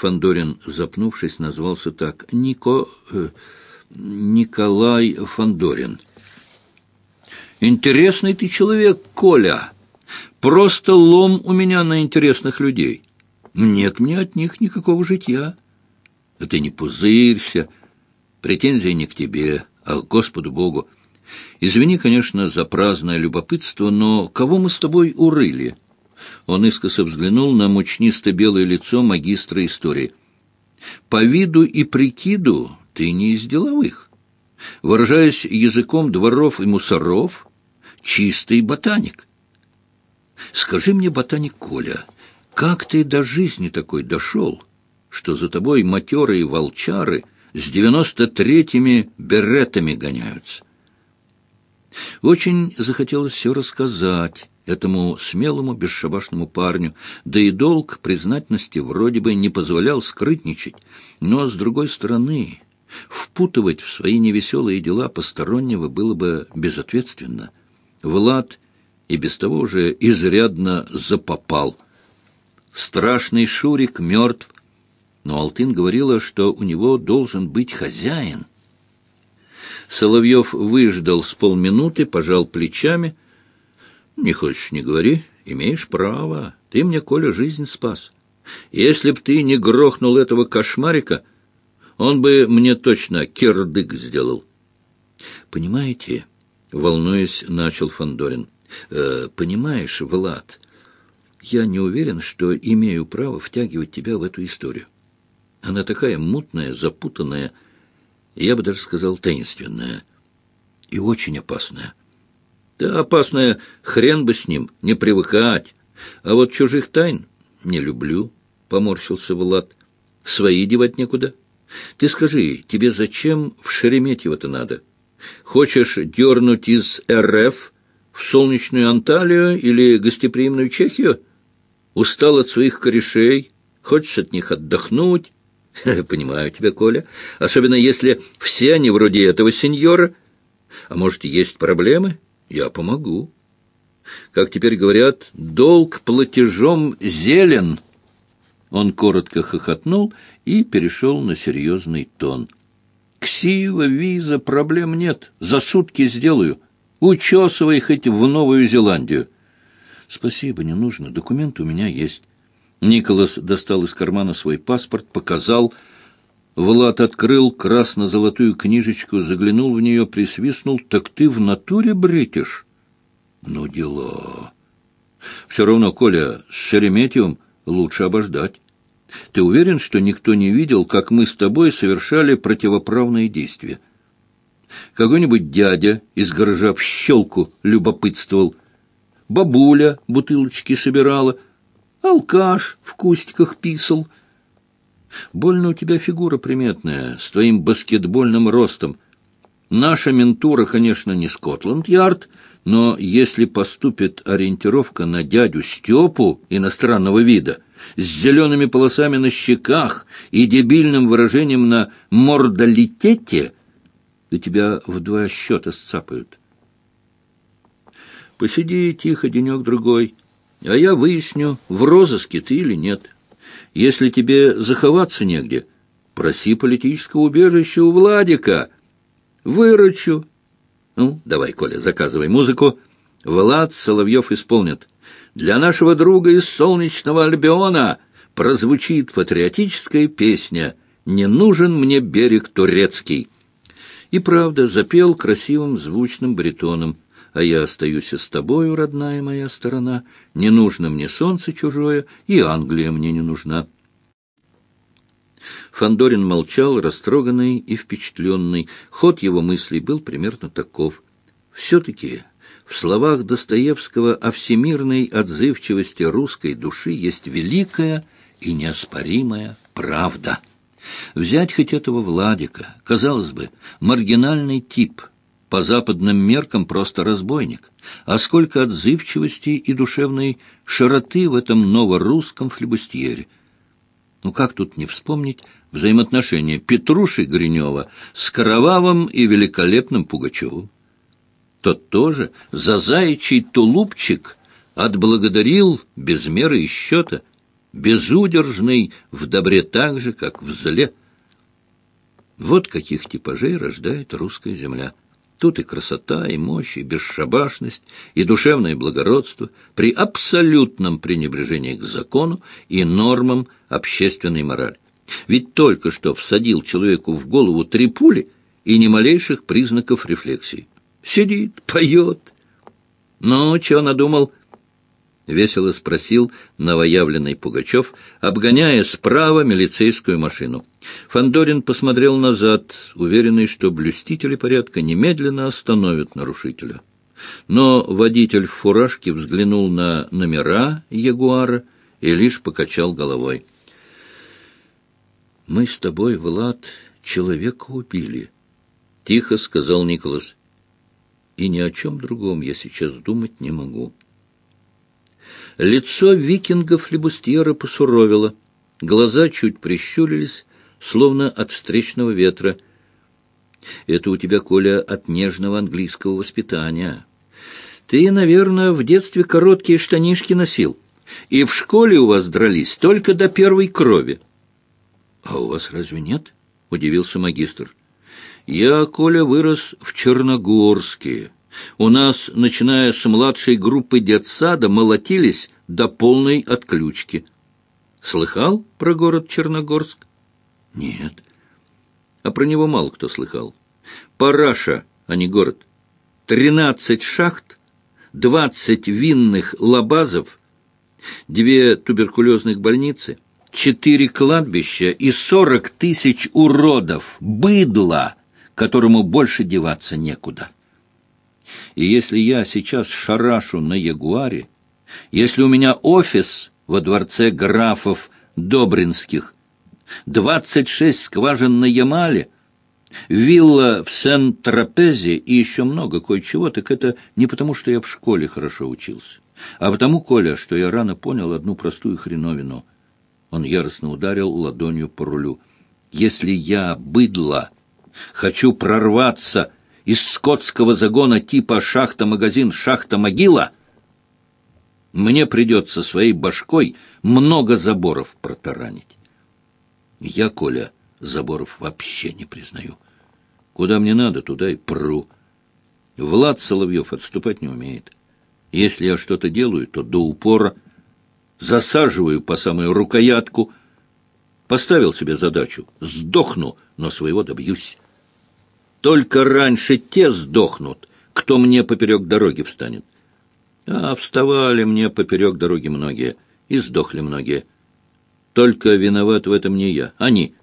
Фандорин, запнувшись, назвался так. Нико... Э, Николай Фандорин. Интересный ты человек, Коля. Просто лом у меня на интересных людей. Нет мне от них никакого житья. А ты не пузырься. Претензии не к тебе, а к Господу Богу. Извини, конечно, за праздное любопытство, но кого мы с тобой урыли?» Он искоса взглянул на мучнисто-белое лицо магистра истории. «По виду и прикиду ты не из деловых. Выражаясь языком дворов и мусоров, чистый ботаник. Скажи мне, ботаник Коля, как ты до жизни такой дошел, что за тобой матерые волчары с девяносто третьими беретами гоняются?» Очень захотелось все рассказать этому смелому, бесшабашному парню, да и долг признательности вроде бы не позволял скрытничать, но, с другой стороны, впутывать в свои невеселые дела постороннего было бы безответственно. Влад и без того уже изрядно запопал. Страшный Шурик мертв, но Алтын говорила, что у него должен быть хозяин. Соловьев выждал с полминуты, пожал плечами. «Не хочешь, не говори. Имеешь право. Ты мне, Коля, жизнь спас. Если б ты не грохнул этого кошмарика, он бы мне точно кирдык сделал». «Понимаете?» — волнуясь, начал Фандорин. «Э, «Понимаешь, Влад, я не уверен, что имею право втягивать тебя в эту историю. Она такая мутная, запутанная, — я бы даже сказал таинственная и очень опасная. Да, опасная, хрен бы с ним, не привыкать. А вот чужих тайн не люблю, — поморщился Влад. Свои девать некуда. Ты скажи, тебе зачем в Шереметьево-то надо? Хочешь дернуть из РФ в солнечную Анталию или гостеприимную Чехию? Устал от своих корешей? Хочешь от них отдохнуть? Понимаю тебя, Коля. Особенно если все они вроде этого сеньора. А может, есть проблемы? Я помогу. Как теперь говорят, долг платежом зелен. Он коротко хохотнул и перешел на серьезный тон. Ксива, виза, проблем нет. За сутки сделаю. Учесывай хоть в Новую Зеландию. Спасибо, не нужно. Документ у меня есть. Николас достал из кармана свой паспорт, показал. Влад открыл красно-золотую книжечку, заглянул в нее, присвистнул. «Так ты в натуре бритиш?» «Ну, дела...» «Все равно, Коля, с Шереметьевым лучше обождать. Ты уверен, что никто не видел, как мы с тобой совершали противоправные действия?» Какой-нибудь дядя из гаража в щелку любопытствовал. Бабуля бутылочки собирала — Алкаш в кустиках писал. Больно у тебя фигура приметная, с твоим баскетбольным ростом. Наша ментура, конечно, не Скотланд-Ярд, но если поступит ориентировка на дядю Степу иностранного вида, с зелеными полосами на щеках и дебильным выражением на мордалитете, то тебя в два счета сцапают. Посиди тихо денек-другой, — а я выясню, в розыске ты или нет. Если тебе заховаться негде, проси политического убежища у Владика. Выручу. Ну, давай, Коля, заказывай музыку. Влад Соловьев исполнит. Для нашего друга из солнечного Альбиона прозвучит патриотическая песня «Не нужен мне берег турецкий». И правда запел красивым звучным баритоном а я остаюсь с тобою, родная моя сторона. Не нужно мне солнце чужое, и Англия мне не нужна». Фандорин молчал, растроганный и впечатленный. Ход его мыслей был примерно таков. Все-таки в словах Достоевского о всемирной отзывчивости русской души есть великая и неоспоримая правда. Взять хоть этого Владика, казалось бы, маргинальный тип, по западным меркам просто разбойник. А сколько отзывчивости и душевной широты в этом новорусском флебустьере. Ну как тут не вспомнить взаимоотношения Петруши Гринева с Кровавым и великолепным Пугачевым? Тот тоже за заячий тулупчик отблагодарил без меры и счета. безудержный в добре так же, как в зле. Вот каких типажей рождает русская земля. Тут и красота, и мощь, и бесшабашность, и душевное благородство при абсолютном пренебрежении к закону и нормам общественной морали. Ведь только что всадил человеку в голову три пули и ни малейших признаков рефлексии. Сидит, поет. Ну, чего надумал? — весело спросил новоявленный Пугачев, обгоняя справа милицейскую машину. Фандорин посмотрел назад, уверенный, что блюстители порядка немедленно остановят нарушителя. Но водитель в фуражке взглянул на номера Ягуара и лишь покачал головой. «Мы с тобой, Влад, человека убили», — тихо сказал Николас. «И ни о чем другом я сейчас думать не могу». Лицо викинга-флебустьера посуровило, глаза чуть прищурились, словно от встречного ветра. Это у тебя, Коля, от нежного английского воспитания. Ты, наверное, в детстве короткие штанишки носил, и в школе у вас дрались только до первой крови. — А у вас разве нет? — удивился магистр. — Я, Коля, вырос в Черногорске. У нас, начиная с младшей группы детсада, молотились до полной отключки. Слыхал про город Черногорск? Нет. А про него мало кто слыхал. Параша, а не город. Тринадцать шахт, двадцать винных лабазов, две туберкулезных больницы, четыре кладбища и сорок тысяч уродов, быдла, которому больше деваться некуда. И если я сейчас шарашу на Ягуаре, если у меня офис во дворце графов Добринских, двадцать шесть скважин на Ямале, вилла в Сен-Трапезе и еще много кое-чего, так это не потому, что я в школе хорошо учился, а потому, Коля, что я рано понял одну простую хреновину. Он яростно ударил ладонью по рулю. Если я, быдло, хочу прорваться из скотского загона типа шахта-магазин, шахта-могила, мне придется своей башкой много заборов протаранить. Я, Коля, заборов вообще не признаю. Куда мне надо, туда и пру. Влад Соловьев отступать не умеет. Если я что-то делаю, то до упора. Засаживаю по самую рукоятку. Поставил себе задачу. Сдохну, но своего добьюсь. Только раньше те сдохнут, кто мне поперек дороги встанет. А вставали мне поперек дороги многие, и сдохли многие. Только виноват в этом не я, они.